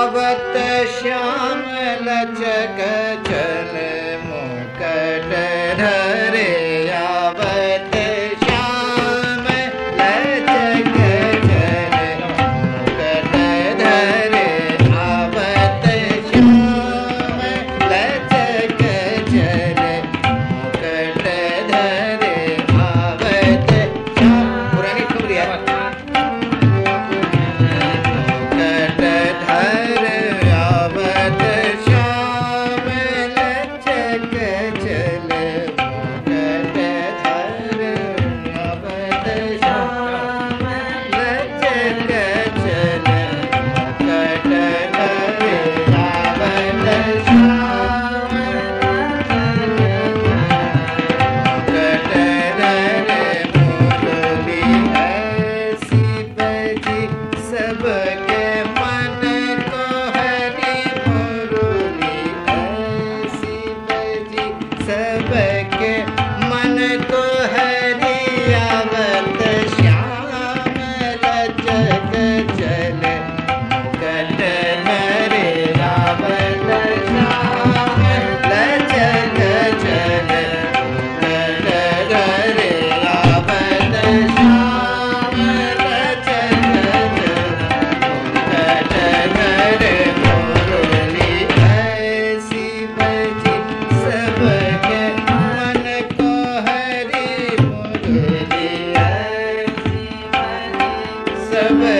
आवत श्याम लचक जल मुकट Elizabeth.